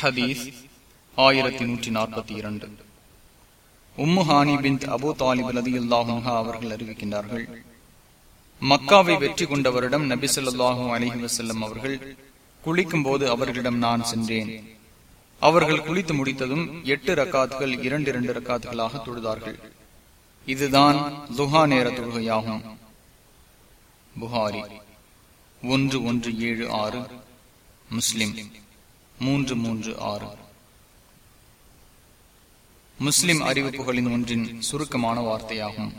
ஹதீஸ் ஆயிரத்தி நூற்றி நாற்பத்தி இரண்டு. உம்முஹானி பின் அபு தாலிப் ரதி அல்லாஹா அவர்கள் அறிவிக்கின்றார்கள் மக்காவை வெற்றி கொண்டவரிடம் நபி சொல்லாஹு அலஹி வசல்லம் அவர்கள் குளிக்கும் போது அவர்களிடம் நான் சென்றேன். அவர்கள் குளித்து முடித்ததும் எட்டு ரக்காத்துகள் இரண்டு இரண்டு ரக்காத்துகளாக தொழுதார்கள். இதுதான் துஹா நேர தொழுகையாகும். புகாரி ஒன்று ஒன்று ஏழு ஆறு முஸ்லிம். மூன்று மூன்று ஆறு. முஸ்லிம் அறிவிப்புகளின் ஒன்றின் சுருக்கமான வார்த்தையாகும்.